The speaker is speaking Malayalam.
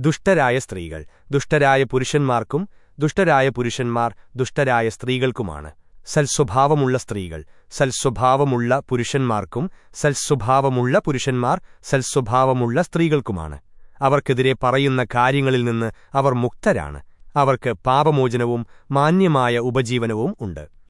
ദുഷ്ടരായ സ്ത്രീകൾ ദുഷ്ടരായ പുരുഷന്മാർക്കും ദുഷ്ടരായ പുരുഷന്മാർ ദുഷ്ടരായ സ്ത്രീകൾക്കുമാണ്. സൽസ്വഭാവമുള്ള സ്ത്രീകൾ സൽസ്വഭാവമുള്ള പുരുഷന്മാർക്കും സൽസ്വഭാവമുള്ള പുരുഷന്മാർ സൽസ്വഭാവമുള്ള സ്ത്രീകൾക്കുമാണ്. അവർക്കെതിരെ പറയുന്ന കാര്യങ്ങളിൽ നിന്ന് അവർ മുക്തരാണ്. അവർക്ക് പാപമോചനവും മാന്യമായ ഉപജീവനവും ഉണ്ട്.